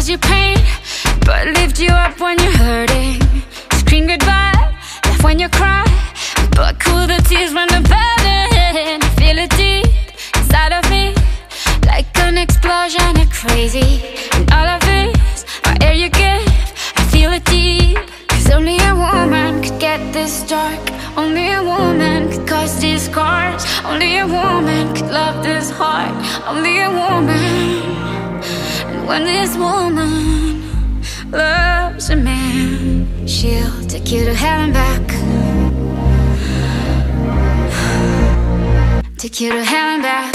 caused you pain But lift you up when you're hurting. Scream goodbye, laugh when you cry But cool the tears when they're burning Feel it deep inside of me Like an explosion of crazy. And all of this, my you give I feel it deep. Cause only a woman could get this dark. Only a woman could cause these scars. Only a woman could love this hard Only a woman. When this woman loves a man, she'll take you to heaven back. Take you to heaven back.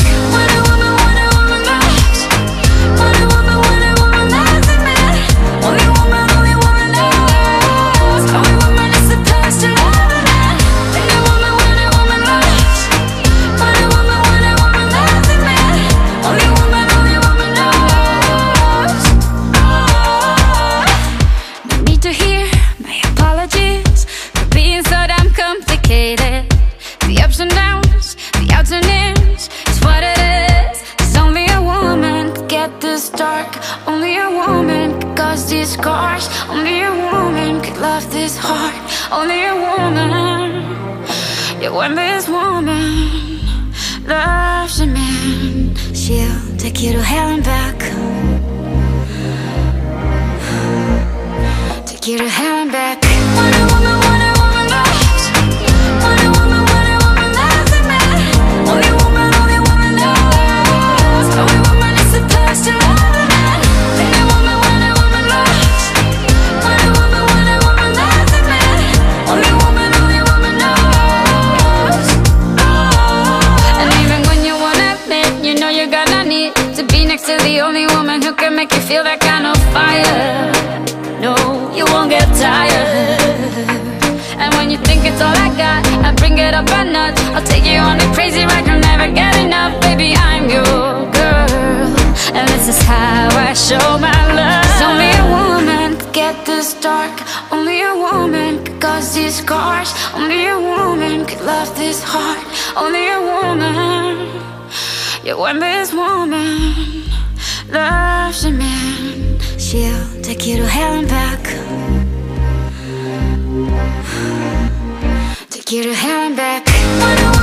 To hear my apologies for being so damn complicated. The ups and downs, the outs and ins, it's what it is. Only a woman could get this dark. Only a woman could cause these scars. Only a woman could love this hard. Only a woman. Yeah, when this woman loves a man, she'll take you to hell and back. Take you hand back. A woman, a woman loves. A woman, a woman loves a man. Only woman, only woman knows. Only woman is supposed to love a man. A woman, a woman loves. A woman, a woman loves a man. Only woman, only woman knows. And even when you wanna admit, you know you're gonna need to be next to the only woman who can make you feel that kind of fire. No, you won't get tired. And when you think it's all I got, I bring it up a notch. I'll take you on a crazy ride, you'll never get enough. Baby, I'm your girl. And this is how I show my love. only a woman could get this dark. Only a woman could cause these scars. Only a woman could love this hard. Only a woman. Yeah, when this woman loves a man, take you to hell and back Take you to hell and back.